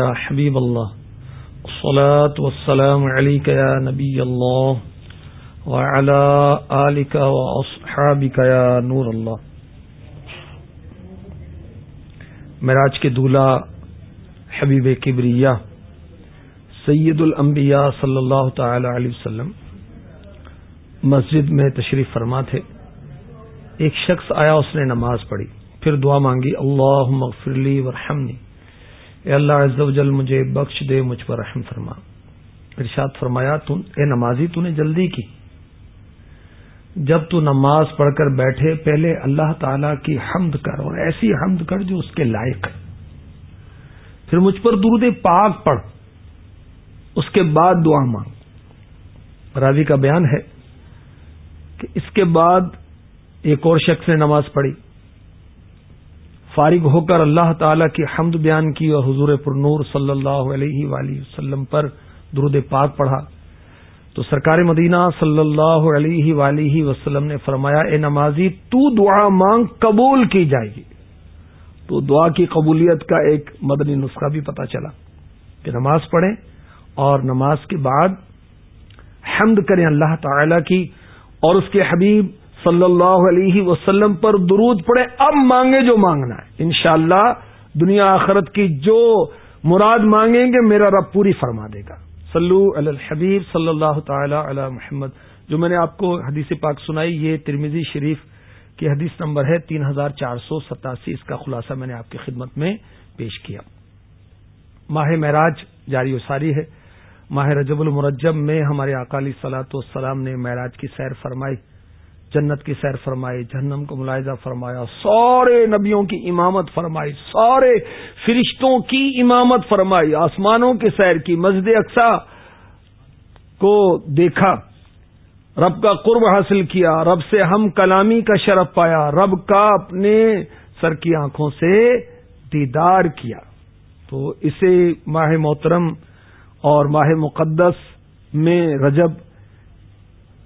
يا حبيب الله. الصلاة والسلام عليك يا نبي الله وعلى آلك وأصحابك يا نور الله. مراج کے دولہ حبیب کبریہ سید الانبیاء صلی اللہ تعالی علیہ وسلم مسجد میں تشریف فرما تھے. ایک شخص آیا، اس نے نماز پڑھی، پھر دعا مانگی اللہ مغفرلی ورحمنی. اے اللہ عز و جل مجھے بخش دے، مجھ پر رحم فرما۔ ارشاد فرمایا اے نمازی، تو نے جلدی کی۔ جب تو نماز پڑھ کر بیٹھے، پہلے اللہ تعالی کی حمد کر، اور ایسی حمد کر جو اس کے لائق پھر مجھ پر درود پاک پڑھ، اس کے بعد دعا مانگ۔ راضی کا بیان ہے کہ اس کے بعد ایک اور شخص نے نماز پڑھی۔ فارغ ہو کر اللہ تعالی کی حمد بیان کی اور حضور پر نور صلی اللہ علیہ وآلہ وسلم پر درود پاک پڑھا۔ تو سرکار مدینہ صلی اللہ علیہ وآلہ وسلم نے فرمایا، اے نمازی، تو دعا مانگ قبول کی جائے۔ گی تو دعا کی قبولیت کا ایک مدنی نسخہ بھی پتا چلا کہ نماز پڑھیں اور نماز کے بعد حمد کریں اللہ تعالی کی اور اس کے حبیب صلی اللہ علیہ وسلم پر درود پڑے، اب مانگے جو مانگنا ہے۔ انشاءاللہ دنیا آخرت کی جو مراد مانگیں گے، میرا رب پوری فرما دے گا۔ صلو علی الحبیب صلی اللہ تعالی علی محمد۔ جو میں نے آپ کو حدیث پاک سنائی، یہ ترمیزی شریف کی حدیث نمبر ہے تین ہزار چار سو ستاسی۔ اس کا خلاصہ میں نے آپ کی خدمت میں پیش کیا۔ ماہ معراج جاری و ساری ہے۔ ماہ رجب المرجب میں ہمارے اکالی سلاط والسلام نے معراج کی سیر فرمائی۔ جنت کی سیر فرمائی، جہنم کو ملاحظہ فرمایا، سارے نبیوں کی امامت فرمائی، سارے فرشتوں کی امامت فرمائی، آسمانوں کی سیر کی، مسجد اقسا کو دیکھا، رب کا قرب حاصل کیا، رب سے ہم کلامی کا شرف پایا، رب کا اپنے سر کی آنکھوں سے دیدار کیا۔ تو اسے ماہ محترم اور ماہ مقدس میں رجب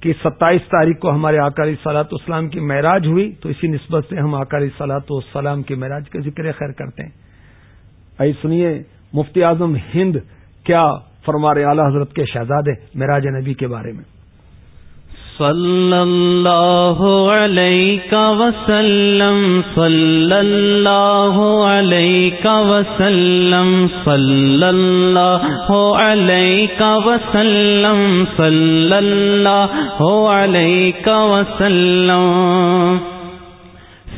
کہ ستائیس تاریخ کو ہمارے اکالی سلاط اسلام کی معراج ہوئی، تو اسی نسبت سے ہم آکاری سلاط اسلام کی معراج کا ذکر خیر کرتے ہیں۔ آئی سنیے، مفتی اعظم ہند کیا فرمارے اعلی حضرت کے شہزادے معراج نبی کے بارے میں۔ صلی اللہ علیہ وسلم صلی اللہ علیہ وسلم صلی اللہ علیہ وسلم صلی اللہ علیہ وسلم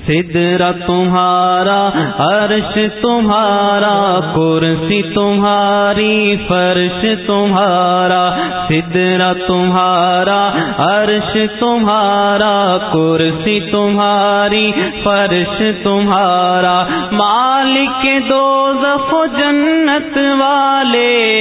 سدرا تمہارا، عرش تمہارا، کرسی تمہاری، فرش تمہارا سدرا تمہارا، عرش تمہارا، کرسی تمہاری، فرش تمہارا۔ مالک دو ظف جنت والے۔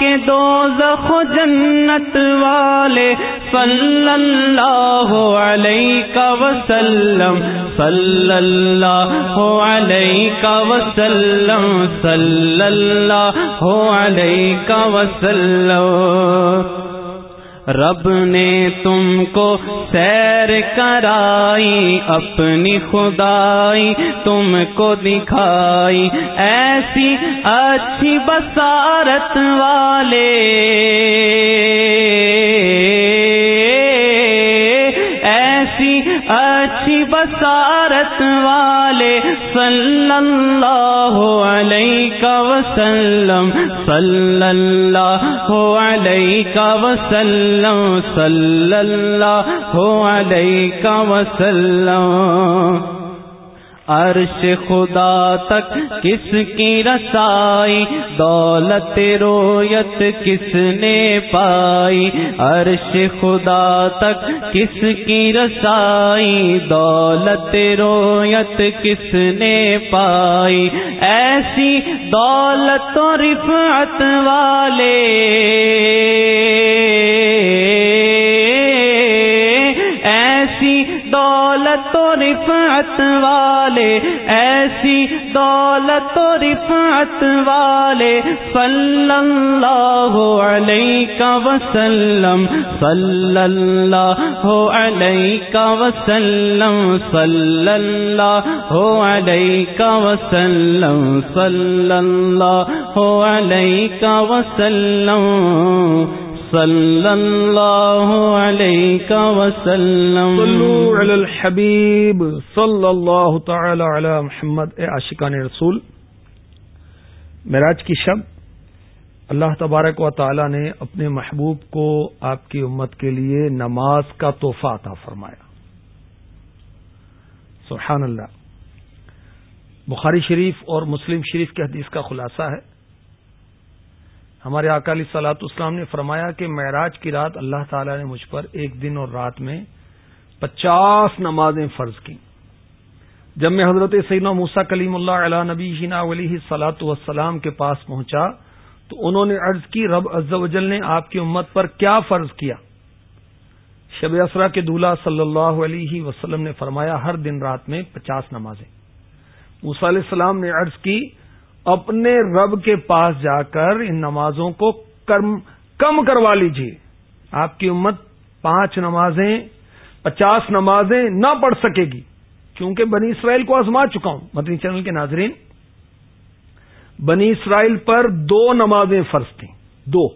کے دو زخ جنت والے صلی اللہ علیہ وسلم صلی اللہ علیہ وسلم صلی اللہ علیہ وسلم۔ رب نے تم کو سیر کرائی، اپنی خدائی تم کو دکھائی۔ ایسی اچھی بسارت والے ایسی اچھی بسارت والے صلی اللہ علیہ وسلم صلی اللہ علیہ وسلم صلی اللہ علیہ وسلم۔ عرش خدا تک کس کی رسائی؟ دولت رویت کس نے پائی؟ عرش خدا تک کس کی رسائی؟ دولت رویت کس نے پائی؟ ایسی دولت و رفعت والے دولت و رفعت والے، ایسی دولت و رفعت والے صلی اللہ علیہ وسلم صلی اللہ علیہ وسلم صلی اللہ علیہ وسلم صلی اللہ علیہ وسلم۔ صلی اللہ علیہ وسلم. صلو علی الحبیب صلی اللہ تعالی علی محمد. اے عاشقان رسول، معراج کی شب، اللہ تبارک و تعالی نے اپنے محبوب کو آپ کی امت کے لیے نماز کا تحفہ عطا فرمایا۔ سبحان اللہ۔ بخاری شریف اور مسلم شریف کے حدیث کا خلاصہ ہے۔ ہمارے اکالی سلاط اسلام نے فرمایا کہ معراج کی رات اللہ تعالی نے مجھ پر ایک دن اور رات میں پچاس نمازیں فرض کی جب میں حضرت سیدنا موسا کلیم اللہ علیہ نبی جینا ولی سلاۃ وسلام کے پاس پہنچا تو انہوں نے عرض کی، رب عز و جل نے آپ کی امت پر کیا فرض کیا؟ شب اسرا کے دولہ صلی اللہ علیہ وسلم نے فرمایا، ہر دن رات میں پچاس نمازیں۔ موسا علیہ السلام نے عرض کی اپنے رب کے پاس جا کر ان نمازوں کو کم کروا لیجیے آپ کی امت پانچ نمازیں، پچاس نمازیں نہ پڑھ سکے گی۔ کیونکہ بنی اسرائیل کو آزما چکا ہوں۔ مدنی چینل کے ناظرین، بنی اسرائیل پر دو نمازیں فرض تھیں۔ دو۔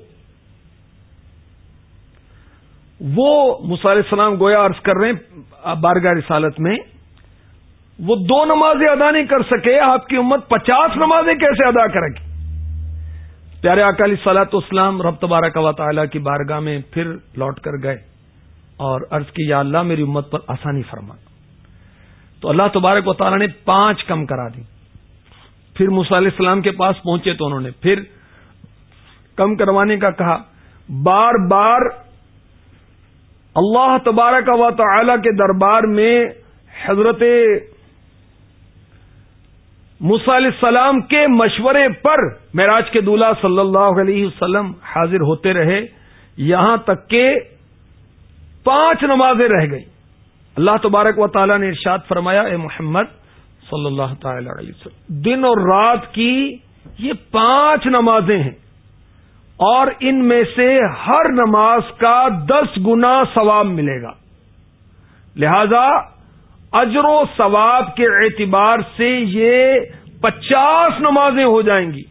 وہ علیہ السلام گویا عرض کر رہے ہیں، بارگاہ رسالت میں وہ دو نمازیں ادا نہیں کر سکے، آپ کی امت پچاس نمازیں کیسے ادا کرے گی؟ پیارے اکالی سلاط اسلام رب تبارک و تعالی کی بارگاہ میں پھر لوٹ کر گئے اور عرض کی، یا اللہ، میری امت پر آسانی فرما۔ تو اللہ تبارک و تعالیٰ نے پانچ کم کرا دی۔ پھر علیہ السلام کے پاس پہنچے تو انہوں نے پھر کم کروانے کا کہا۔ بار بار اللہ تبارک و تعالی کے دربار میں حضرت علیہ السلام کے مشورے پر معراج کے دولہ صلی اللہ علیہ وسلم حاضر ہوتے رہے، یہاں تک کہ پانچ نمازیں رہ گئی اللہ تبارک و تعالیٰ نے ارشاد فرمایا، اے محمد صلی اللہ تعالی علیہ وسلم، دن اور رات کی یہ پانچ نمازیں ہیں اور ان میں سے ہر نماز کا دس گنا ثواب ملے گا۔ لہذا اجر و ثواب کے اعتبار سے یہ پچاس نمازیں ہو جائیں گی۔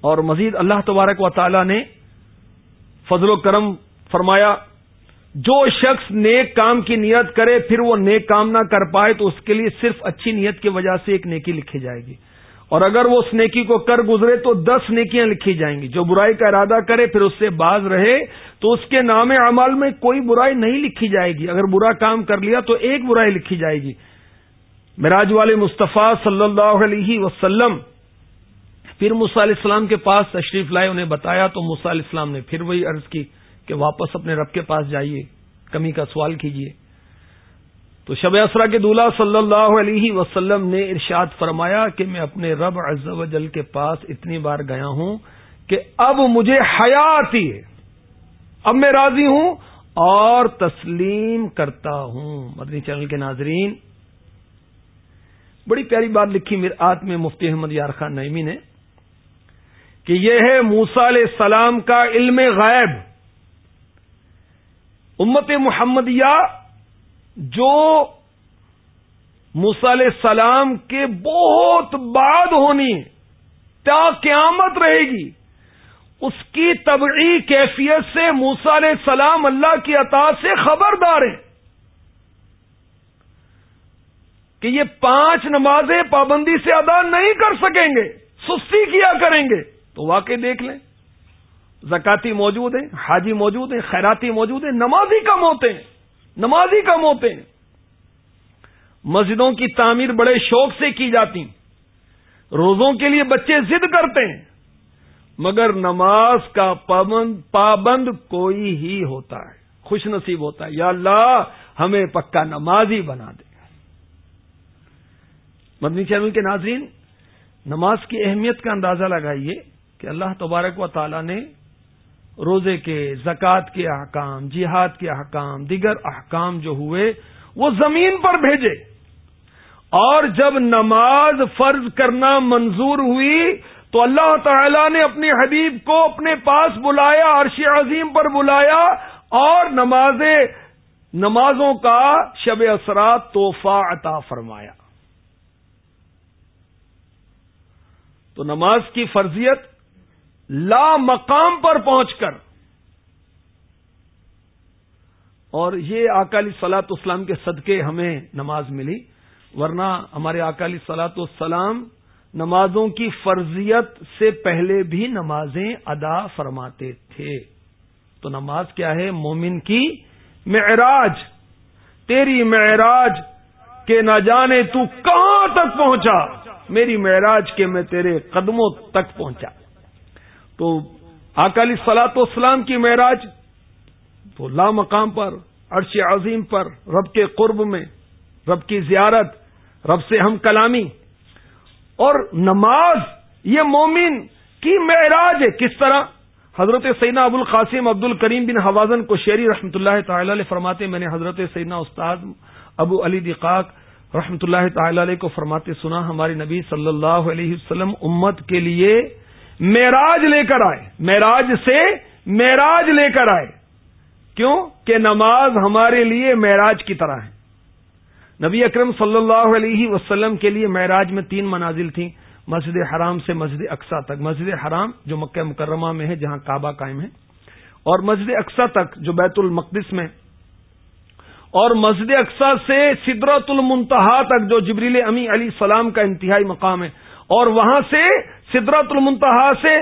اور مزید اللہ تبارک و تعالی نے فضل و کرم فرمایا، جو شخص نیک کام کی نیت کرے، پھر وہ نیک کام نہ کر پائے تو اس کے لیے صرف اچھی نیت کی وجہ سے ایک نیکی لکھی جائے گی۔ اور اگر وہ اس نیکی کو کر گزرے تو دس نیکیاں لکھی جائیں گی۔ جو برائی کا ارادہ کرے پھر اس سے باز رہے تو اس کے نام عمل میں کوئی برائی نہیں لکھی جائے گی۔ اگر برا کام کر لیا تو ایک برائی لکھی جائے گی۔ مراج والے مصطفیٰ صلی اللہ علیہ وسلم پھر علیہ السلام کے پاس تشریف لائے، انہیں بتایا تو علیہ السلام نے پھر وہی عرض کی کہ واپس اپنے رب کے پاس جائیے، کمی کا سوال کیجیے۔ تو شب اسرا کے دولہ صلی اللہ علیہ وسلم نے ارشاد فرمایا کہ میں اپنے رب عز و جل کے پاس اتنی بار گیا ہوں کہ اب مجھے حیا آتی ہے۔ اب میں راضی ہوں اور تسلیم کرتا ہوں۔ مدنی چینل کے ناظرین، بڑی پیاری بات لکھی میرے آت میں مفتی احمد یار خان نعمی نے کہ یہ ہے موسا علیہ السلام کا علم غائب امت محمدیہ جو علیہ السلام کے بہت بعد ہونی کیا قیامت رہے گی، اس کی طبعی کیفیت سے موسا علیہ السلام اللہ کی عطا سے خبردار ہیں۔ کہ یہ پانچ نمازیں پابندی سے ادا نہیں کر سکیں گے، سستی کیا کریں گے، تو واقعی دیکھ لیں۔ زکاتی موجود ہیں، حاجی موجود ہیں، خیراتی موجود ہیں، نمازی کم ہوتے ہیں۔ نمازی کم ہوتے ہیں مسجدوں کی تعمیر بڑے شوق سے کی جاتی۔ روزوں کے لیے بچے ضد کرتے ہیں۔ مگر نماز کا پابند پابند کوئی ہی ہوتا ہے۔ خوش نصیب ہوتا ہے۔ یا اللہ، ہمیں پکا نمازی بنا دے۔ مدنی چینل کے ناظرین، نماز کی اہمیت کا اندازہ لگائیے کہ اللہ تبارک و تعالی نے روزے کے، زکوٰۃ کے احکام، جہاد کے احکام، دیگر احکام جو ہوئے، وہ زمین پر بھیجے۔ اور جب نماز فرض کرنا منظور ہوئی، تو اللہ تعالی نے اپنے حبیب کو اپنے پاس بلایا، عرش عظیم پر بلایا، اور نمازیں، نمازوں کا شب اثرات توحفہ عطا فرمایا۔ تو نماز کی فرضیت لا مقام پر پہنچ کر۔ اور یہ اکالی سلاط اسلام کے صدقے ہمیں نماز ملی، ورنہ ہمارے اکالی سلاط اسلام نمازوں کی فرضیت سے پہلے بھی نمازیں ادا فرماتے تھے۔ تو نماز کیا ہے؟ مومن کی معراج۔ تیری معراج کے نہ جانے تو کہاں تک پہنچا؟ میری معراج کے میں تیرے قدموں تک پہنچا۔ تو اکالی سلاط اسلام کی معراج تو لا مقام پر، عرش عظیم پر، رب کے قرب میں، رب کی زیارت، رب سے ہم کلامی۔ اور نماز، یہ مومن کی معراج ہے۔ کس طرح؟ حضرت سینا ابو القاسم عبد الکریم بن حوازن کو شیری رحمۃ اللہ تعالی علیہ فرماتے میں نے حضرت سینا استاد ابو علی دقاق رحمۃ اللہ تعالی علیہ کو فرماتے سنا ہماری نبی صلی اللہ علیہ وسلم امت کے لیے معراج لے کر آئے۔ معراج سے معراج لے کر آئے۔ کیوں؟ کہ نماز ہمارے لیے معراج کی طرح ہے۔ نبی اکرم صلی اللہ علیہ وسلم کے لیے معراج میں تین منازل تھیں۔ مسجد حرام سے مسجد اقسا تک۔ مسجد حرام جو مکہ مکرمہ میں ہے، جہاں کعبہ قائم ہے۔ اور مسجد اقسا تک جو بیت المقدس میں۔ اور مسجد اقسا سے سدرت المنتہا تک جو جبریل امی علی السلام کا انتہائی مقام ہے۔ اور وہاں سے سدرت المنتہا سے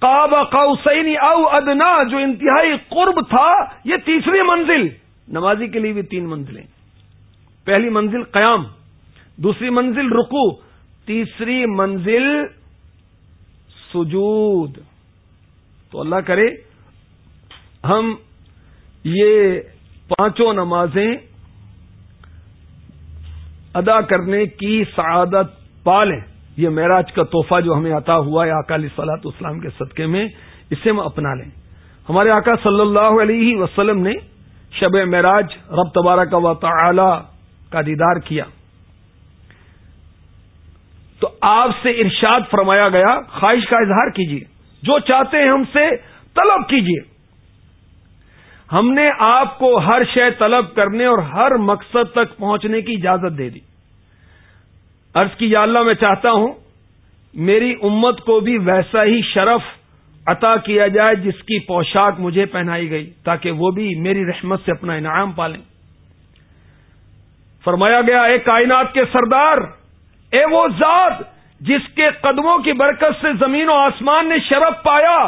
کعبہ قوسینی او ادنا جو انتہائی قرب تھا، یہ تیسری منزل۔ نمازی کے لیے بھی تین منزلیں۔ پہلی منزل قیام، دوسری منزل رکو تیسری منزل سجود۔ تو اللہ کرے، ہم یہ پانچوں نمازیں ادا کرنے کی سعادت پالیں یہ معراج کا تحفہ جو ہمیں عطا ہوا ہے اکالی سلاط اسلام کے صدقے میں، اسے ہم اپنا لیں۔ ہمارے آقا صلی اللہ علیہ وسلم نے شب معراج رب تبارہ کا و تعالی کا دیدار کیا۔ تو آپ سے ارشاد فرمایا گیا، خواہش کا اظہار کیجیے جو چاہتے ہیں ہم سے طلب کیجیے ہم نے آپ کو ہر شے طلب کرنے اور ہر مقصد تک پہنچنے کی اجازت دے دی۔ عرض کی، یا اللہ، میں چاہتا ہوں میری امت کو بھی ویسا ہی شرف عطا کیا جائے جس کی پوشاک مجھے پہنائی گئی، تاکہ وہ بھی میری رحمت سے اپنا انعام پالیں۔ فرمایا گیا، اے کائنات کے سردار، اے وہ ذات جس کے قدموں کی برکت سے زمین و آسمان نے شرف پایا،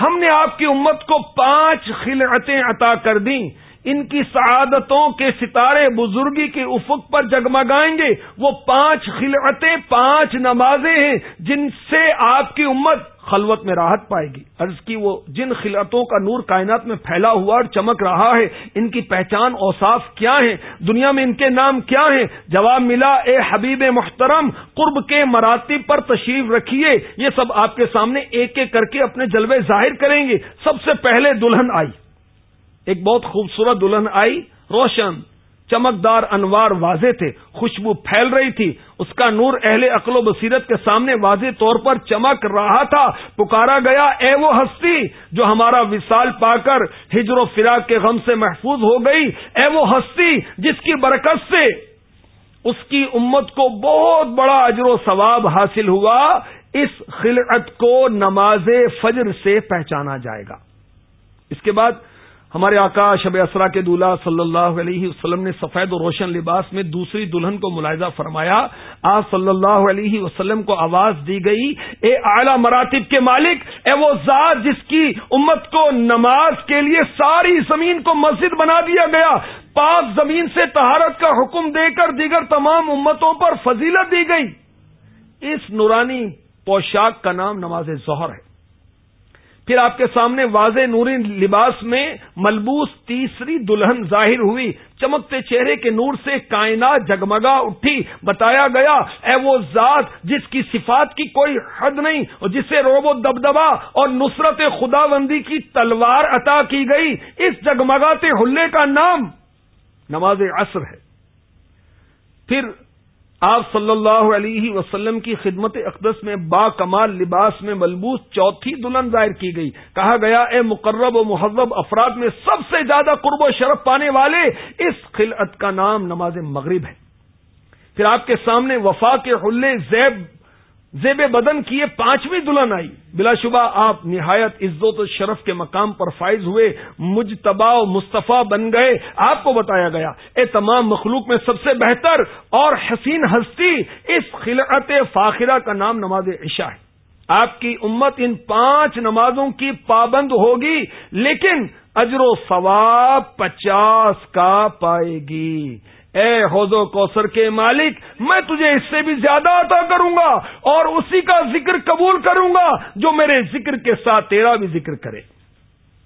ہم نے آپ کی امت کو پانچ خلعتیں عطا کر دیں۔ ان کی سعادتوں کے ستارے بزرگی کے افق پر جگمگائیں گے۔ وہ پانچ خلعتیں، پانچ نمازیں ہیں جن سے آپ کی امت خلوت میں راحت پائے گی۔ عرض کی وہ جن خلعتوں کا نور کائنات میں پھیلا ہوا اور چمک رہا ہے، ان کی پہچان اوصاف کیا ہیں؟ دنیا میں ان کے نام کیا ہیں؟ جواب ملا، اے حبیب محترم، قرب کے مراتب پر تشریف رکھیے۔ یہ سب آپ کے سامنے ایک ایک کر کے اپنے جلوے ظاہر کریں گے۔ سب سے پہلے دلہن آئی۔ ایک بہت خوبصورت دلہن آئی، روشن، چمکدار انوار واضح تھے، خوشبو پھیل رہی تھی۔ اس کا نور اہل عقل و بصیرت کے سامنے واضح طور پر چمک رہا تھا۔ پکارا گیا، اے وہ ہستی جو ہمارا وصال پا کر ہجر و فراق کے غم سے محفوظ ہو گئی۔ اے وہ ہستی جس کی برکت سے اس کی امت کو بہت بڑا اجر و ثواب حاصل ہوا، اس خلعت کو نماز فجر سے پہچانا جائے گا۔ اس کے بعد ہمارے آقا شب اسرا کے دلہا صلی اللہ علیہ وسلم نے سفید و روشن لباس میں دوسری دلہن کو ملاحظہ فرمایا۔ آج صلی اللہ علیہ وسلم کو آواز دی گئی، اے اعلی مراتب کے مالک، اے وہ ذات جس کی امت کو نماز کے لیے ساری زمین کو مسجد بنا دیا گیا، پاک زمین سے تہارت کا حکم دے کر دیگر تمام امتوں پر فضیلت دی گئی۔ اس نورانی پوشاک کا نام نماز ظہر ہے۔ پھر آپ کے سامنے واضح نوری لباس میں ملبوس تیسری دلہن ظاہر ہوئی۔ چمکتے چہرے کے نور سے کائنات جگمگا اٹھی۔ بتایا گیا، اے وہ ذات جس کی صفات کی کوئی حد نہیں اور جسے روب و دبدبا اور نصرت خدا بندی کی تلوار عطا کی گئی۔ اس جگمگاتے حلے کا نام نماز عصر ہے۔ پھر آپ صلی اللہ علیہ وسلم کی خدمت اقدس میں با کمال لباس میں ملبوس چوتھی دلہن ظاہر کی گئی۔ کہا گیا، اے مقرب و مہذب افراد میں سب سے زیادہ قرب و شرف پانے والے اس خلعت کا نام نماز مغرب ہے۔ پھر آپ کے سامنے وفا کے حلے زیب زیب بدن کی یہ پانچویں دلہن آئی۔ بلا شبہ آپ نہایت عزت و شرف کے مقام پر فائز ہوئے مجتبا و مصطفیٰ بن گئے۔ آپ کو بتایا گیا، اے تمام مخلوق میں سب سے بہتر اور حسین ہستی اس خلعت فاخرہ کا نام نماز عشاء ہے۔ آپ کی امت ان پانچ نمازوں کی پابند ہوگی، لیکن اجر و ثواب پچاس کا پائے گی۔ اے حوض و کوثر کے مالک، میں تجھے اس سے بھی زیادہ عطا کروں گا اور اسی کا ذکر قبول کروں گا جو میرے ذکر کے ساتھ تیرا بھی ذکر کرے۔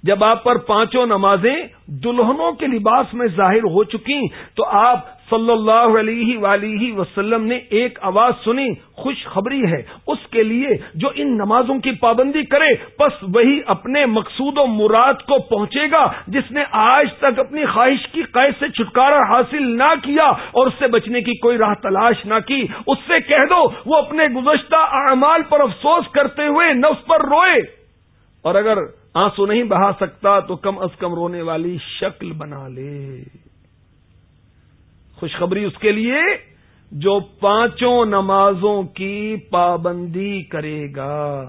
جب آپ پر پانچوں نمازیں دلہنوں کے لباس میں ظاہر ہو چکی تو آپ صلی اللہ علیہ ولیہ وسلم نے ایک آواز سنی، خوشخبری ہے۔ اس کے لیے جو ان نمازوں کی پابندی کرے بس وہی اپنے مقصود و مراد کو پہنچے گا، جس نے آج تک اپنی خواہش کی قید سے چھٹکارا حاصل نہ کیا اور اس سے بچنے کی کوئی راہ تلاش نہ کی۔ اس سے کہہ دو، وہ اپنے گزشتہ اعمال پر افسوس کرتے ہوئے نفس پر روئے۔ اور اگر آنسو نہیں بہا سکتا تو کم از کم رونے والی شکل بنا لے۔ خوشخبری اس کے لیے جو پانچوں نمازوں کی پابندی کرے گا۔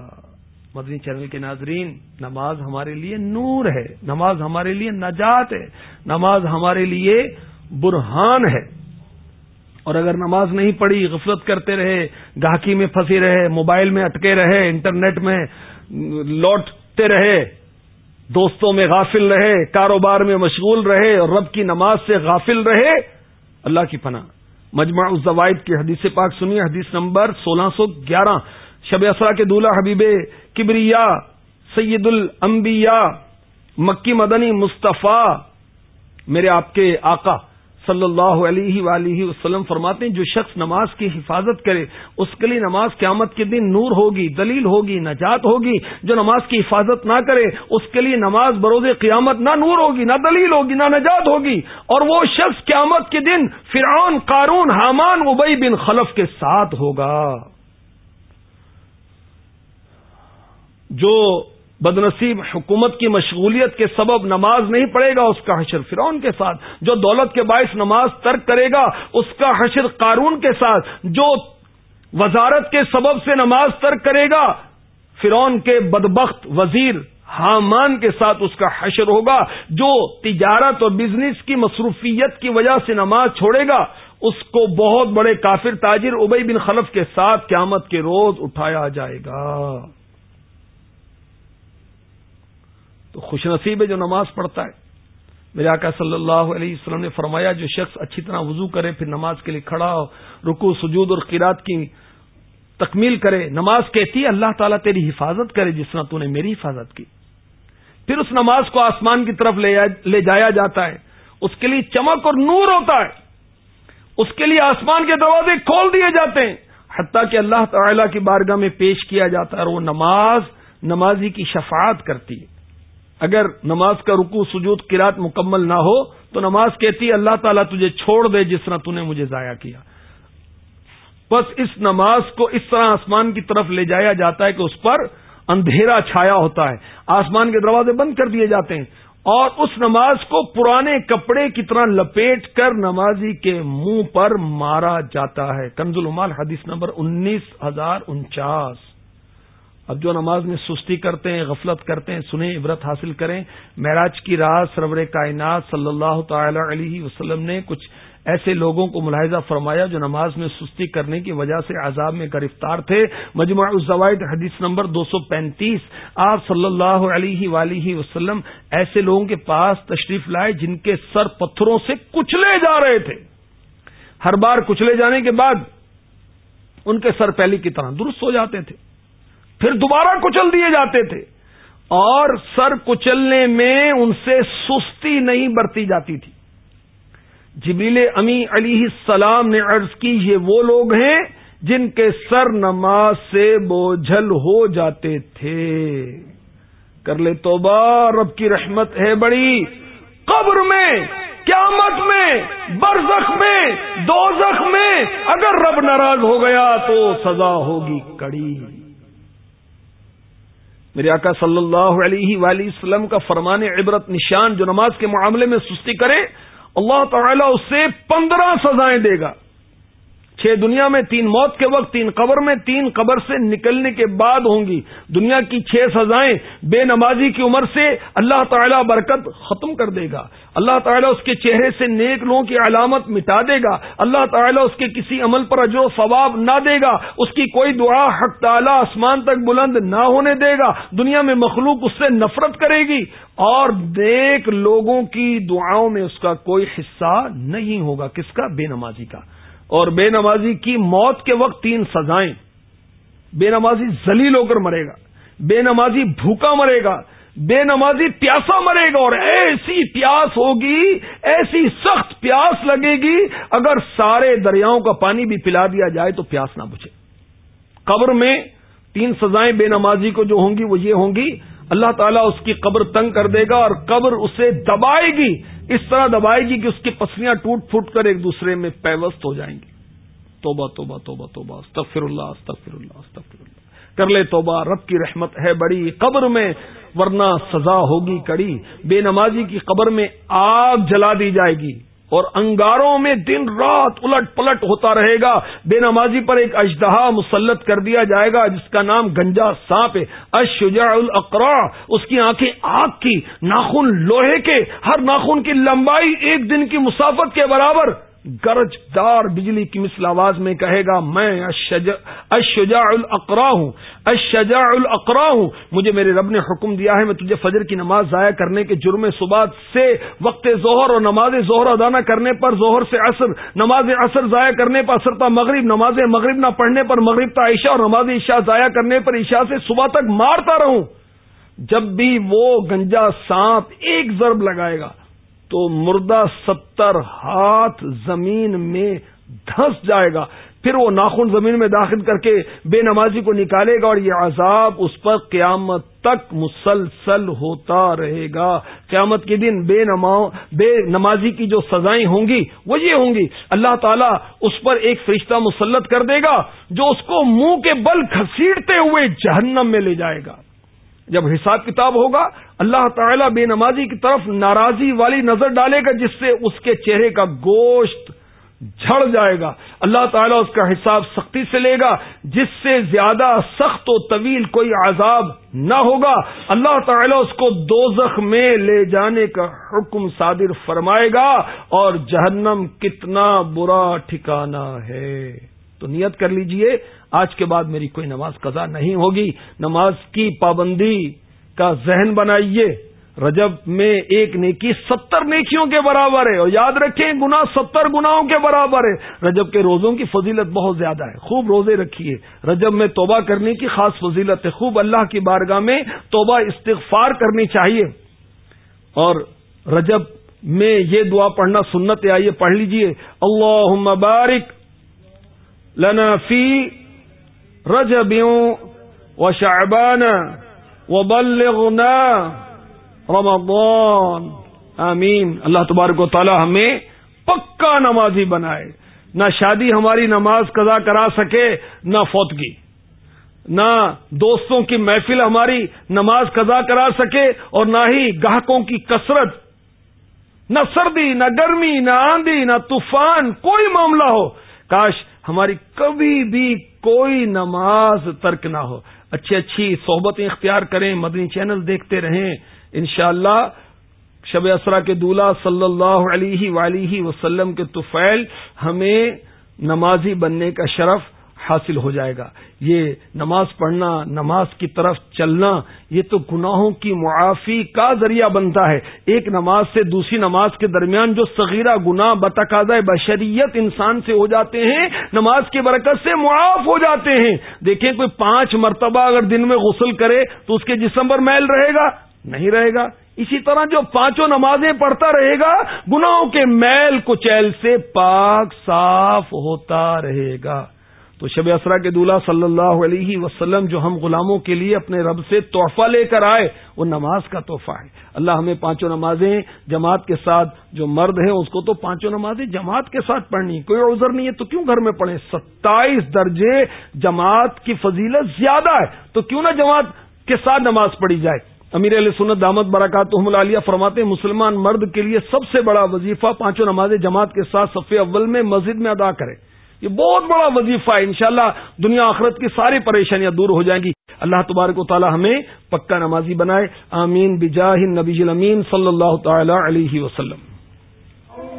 مدنی چینل کے ناظرین، نماز ہمارے لیے نور ہے، نماز ہمارے لیے نجات ہے، نماز ہمارے لیے برہان ہے۔ اور اگر نماز نہیں پڑھی، غفلت کرتے رہے گاہکی میں پھنسی رہے، موبائل میں اٹکے رہے، انٹرنیٹ میں لوٹ لوٹتے رہے، دوستوں میں غافل رہے، کاروبار میں مشغول رہے اور رب کی نماز سے غافل رہے، اللہ کی پناہ۔ مجمع الزوائد کی حدیث پاک سنیے، حدیث نمبر سولہ سو گیارہ۔ شب اسرا کے دولہ حبیب کبریا سید الانبیاء مکی مدنی مصطفیٰ، میرے آپ کے آقا۔ صلی اللہ علیہ ولیہ وسلم فرماتے ہیں، جو شخص نماز کی حفاظت کرے، اس کے لیے نماز قیامت کے دن نور ہوگی، دلیل ہوگی، نجات ہوگی۔ جو نماز کی حفاظت نہ کرے، اس کے لیے نماز بروز قیامت نہ نور ہوگی، نہ دلیل ہوگی، نہ نجات ہوگی۔ اور وہ شخص قیامت کے دن فرعون، قارون، حامان ابئی بن خلف کے ساتھ ہوگا۔ جو بدنصیب حکومت کی مشغولیت کے سبب نماز نہیں پڑے گا اس کا حشر فرعون کے ساتھ، جو دولت کے باعث نماز ترک کرے گا، اس کا حشر قارون کے ساتھ، جو وزارت کے سبب سے نماز ترک کرے گا، فرعون کے بدبخت وزیر حامان کے ساتھ اس کا حشر ہوگا، جو تجارت اور بزنس کی مصروفیت کی وجہ سے نماز چھوڑے گا۔ اس کو بہت بڑے کافر تاجر ابئی بن خلف کے ساتھ قیامت کے روز اٹھایا جائے گا۔ تو خوش نصیب ہے جو نماز پڑھتا ہے۔ میرے آقا صلی اللہ علیہ وسلم نے فرمایا، جو شخص اچھی طرح وضو کرے، پھر نماز کے لیے کھڑا ہو رکو سجود اور قرات کی تکمیل کرے، نماز کہتی ہے، اللہ تعالیٰ تیری حفاظت کرے، جس طرح تو نے میری حفاظت کی۔ پھر اس نماز کو آسمان کی طرف لے جایا جاتا ہے۔ اس کے لیے چمک اور نور ہوتا ہے۔ اس کے لیے آسمان کے دروازے کھول دیے جاتے ہیں۔ حتیٰ کہ اللہ تعالی کی بارگاہ میں پیش کیا جاتا ہے اور وہ نماز، نمازی کی شفاعت کرتی ہے۔ اگر نماز کا رکو سجود قرات مکمل نہ ہو تو نماز کہتی اللہ تعالیٰ تجھے چھوڑ دے جس طرح تو نے مجھے ضائع کیا۔ بس اس نماز کو اس طرح آسمان کی طرف لے جایا جاتا ہے کہ اس پر اندھیرا چھایا ہوتا ہے۔ آسمان کے دروازے بند کر دیے جاتے ہیں۔ اور اس نماز کو پرانے کپڑے کی طرح لپیٹ کر نمازی کے منہ پر مارا جاتا ہے۔ کنز المال حدیث نمبر انیس ہزار انچاس۔ اب جو نماز میں سستی کرتے ہیں، غفلت کرتے ہیں، سنیں، عبرت حاصل کریں۔ معراج کی رات سرور کائنات صلی اللہ تعالی علیہ وسلم نے کچھ ایسے لوگوں کو ملاحظہ فرمایا جو نماز میں سستی کرنے کی وجہ سے عذاب میں گرفتار تھے۔ مجموعہ الزوائد حدیث نمبر دو سو پینتیس۔ آپ صلی اللہ علیہ ولیہ وسلم ایسے لوگوں کے پاس تشریف لائے جن کے سر پتھروں سے کچلے جا رہے تھے۔ ہر بار کچلے جانے کے بعد ان کے سر پہلی کی طرح درست ہو جاتے تھے۔ پھر دوبارہ کچل دیے جاتے تھے اور سر کچلنے میں ان سے سستی نہیں برتی جاتی تھی۔ جبیل امی علی السلام نے عرض کی، یہ وہ لوگ ہیں جن کے سر نماز سے بوجھل ہو جاتے تھے۔ کر لے توبہ، رب کی رحمت ہے بڑی۔ قبر میں، قیامت میں، برزخ میں دو میں، اگر رب ناراض ہو گیا تو سزا ہوگی کڑی۔ میرے آقا صلی اللہ علیہ وآلہ وسلم کا فرمان عبرت نشان جو نماز کے معاملے میں سستی کرے، اللہ تعالیٰ اس سے پندرہ سزائیں دے گا۔ چھ دنیا میں تین موت کے وقت، تین قبر میں، تین قبر سے نکلنے کے بعد ہوں گی۔ دنیا کی چھ سزائیں بے نمازی کی عمر سے اللہ تعالیٰ برکت ختم کر دے گا۔ اللہ تعالیٰ اس کے چہرے سے نیک لوگوں کی علامت مٹا دے گا۔ اللہ تعالیٰ اس کے کسی عمل پر اجر و ثواب نہ دے گا۔ اس کی کوئی دعا حق تعالیٰ آسمان تک بلند نہ ہونے دے گا۔ دنیا میں مخلوق اس سے نفرت کرے گی۔ اور نیک لوگوں کی دعاؤں میں اس کا کوئی حصہ نہیں ہوگا۔ کس کا؟ بے نمازی کا۔ اور بے نمازی کی موت کے وقت تین سزائیں۔ بے نمازی ذلیل ہو کر مرے گا۔ بے نمازی بھوکا مرے گا۔ بے نمازی پیاسا مرے گا اور ایسی پیاس ہوگی، ایسی سخت پیاس لگے گی، اگر سارے دریاؤں کا پانی بھی پلا دیا جائے تو پیاس نہ بچے۔ قبر میں تین سزائیں بے نمازی کو جو ہوں گی وہ یہ ہوں گی اللہ تعالیٰ اس کی قبر تنگ کر دے گا اور قبر اسے دبائے گی۔ اس طرح دبائے گی کہ اس کی پسلیاں ٹوٹ پھوٹ کر ایک دوسرے میں پیوست ہو جائیں گی۔ توبہ توبہ توبہ توبہ۔ استغفر اللہ استغفر اللہ استغفر اللہ۔ کر لے توبہ۔ رب کی رحمت ہے بڑی۔ قبر میں ورنہ سزا ہوگی کڑی۔ بے نمازی کی قبر میں آگ جلا دی جائے گی۔ اور انگاروں میں دن رات الٹ پلٹ ہوتا رہے گا۔ بے نمازی پر ایک اجدہا مسلط کر دیا جائے گا، جس کا نام گنجا سانپ ہے۔ اشجا الاقرا اس کی آنکھیں آگ کی، ناخن لوہے کے، ہر ناخن کی لمبائی ایک دن کی مسافت کے برابر۔ گرج دار بجلی کی مثل آواز میں کہے گا، میں اشجاع الاقرا ہوں اشجاع الاقرا ہوں، مجھے میرے رب نے حکم دیا ہے، میں تجھے فجر کی نماز ضائع کرنے کے جرم صبح سے وقت ظہر اور نماز ظہر ادا نہ کرنے پر، ظہر سے عصر، نماز عصر ضائع کرنے پر اثر تا مغرب، نماز مغرب نہ پڑھنے پر، مغرب تا عشاء اور نماز عشاء ضائع کرنے پر، عشاء سے صبح تک مارتا رہوں۔ جب بھی وہ گنجا سانپ ایک ضرب لگائے گا تو مردہ ستر ہاتھ زمین میں دھس جائے گا۔ پھر وہ ناخن زمین میں داخل کر کے بے نمازی کو نکالے گا اور یہ عذاب اس پر قیامت تک مسلسل ہوتا رہے گا۔ قیامت کے دن بے بے نمازی کی جو سزائیں ہوں گی، وہ یہ ہوں گی۔ اللہ تعالیٰ اس پر ایک فرشتہ مسلط کر دے گا جو اس کو منہ کے بل گھسیٹتے ہوئے جہنم میں لے جائے گا۔ جب حساب کتاب ہوگا، اللہ تعالیٰ بے نمازی کی طرف ناراضی والی نظر ڈالے گا، جس سے اس کے چہرے کا گوشت جھڑ جائے گا۔ اللہ تعالیٰ اس کا حساب سختی سے لے گا، جس سے زیادہ سخت و طویل کوئی عذاب نہ ہوگا۔ اللہ تعالیٰ اس کو دوزخ میں لے جانے کا حکم صادر فرمائے گا، اور جہنم کتنا برا ٹھکانہ ہے۔ تو نیت کر لیجیے آج کے بعد میری کوئی نماز قضا نہیں ہوگی۔ نماز کی پابندی کا ذہن بنائیے۔ رجب میں ایک نیکی ستر نیکیوں کے برابر ہے۔ اور یاد رکھیں گنا ستر گناوں کے برابر ہے۔ رجب کے روزوں کی فضیلت بہت زیادہ ہے۔ خوب روزے رکھیے۔ رجب میں توبہ کرنے کی خاص فضیلت ہے۔ خوب اللہ کی بارگاہ میں توبہ استغفار کرنی چاہیے۔ اور رجب میں یہ دعا پڑھنا سنت ہے۔ آئیے پڑھ لیجیے۔ اللہ مبارک لنا فی رجبیوں و شعبان و بلغنا رمضان۔ آمین۔ اللہ تبارک و تعالی ہمیں پکا نمازی بنائے۔ نہ شادی ہماری نماز قضا کرا سکے، نہ فوتگی۔ نہ دوستوں کی محفل ہماری نماز قضا کرا سکے اور نہ ہی گاہکوں کی کثرت۔ نہ سردی، نہ گرمی، نہ آندھی، نہ طوفان، کوئی معاملہ ہو۔ کاش ہماری کبھی بھی کوئی نماز ترک نہ ہو۔ اچھی اچھی صحبتیں اختیار کریں، مدنی چینل دیکھتے رہیں۔ انشاءاللہ اللہ شب اسرا کے دولہ صلی اللہ علیہ ولی وسلم کے طفیل ہمیں نمازی بننے کا شرف حاصل ہو جائے گا۔ یہ نماز پڑھنا، نماز کی طرف چلنا، یہ تو گناہوں کی معافی کا ذریعہ بنتا ہے۔ ایک نماز سے دوسری نماز کے درمیان جو صغیرہ گناہ بتقاض بشریت انسان سے ہو جاتے ہیں، نماز کی برکت سے معاف ہو جاتے ہیں۔ دیکھیں کوئی پانچ مرتبہ اگر دن میں غسل کرے تو اس کے جسم پر میل رہے گا؟ نہیں رہے گا۔ اسی طرح جو پانچوں نمازیں پڑھتا رہے گا، گناہوں کے میل کچیل سے پاک صاف ہوتا رہے گا۔ تو شب اسرا کے دولہ صلی اللہ علیہ وسلم جو ہم غلاموں کے لیے اپنے رب سے تحفہ لے کر آئے، وہ نماز کا تحفہ ہے۔ اللہ ہمیں پانچوں نمازیں جماعت کے ساتھ جو مرد ہیں، اس کو تو پانچوں نمازیں جماعت کے ساتھ پڑھنی کوئی عذر نہیں ہے، تو کیوں گھر میں پڑھیں؟ ستائیس درجے جماعت کی فضیلت زیادہ ہے۔ تو کیوں نہ جماعت کے ساتھ نماز پڑھی جائے؟ امیر علیہ سنت دامت برکات العالیہ فرماتے مسلمان مرد کے لیے سب سے بڑا وظیفہ پانچوں نماز جماعت کے ساتھ صفحے اول میں مسجد میں ادا کرے یہ بہت بڑا وظیفہ ہے۔ انشاءاللہ دنیا آخرت کی ساری پریشانیاں دور ہو جائیں گی۔ اللہ تبارک و تعالی ہمیں پکا نمازی بنائے۔ آمین۔ بجاہ نبی امین صلی اللہ تعالی علیہ وسلم۔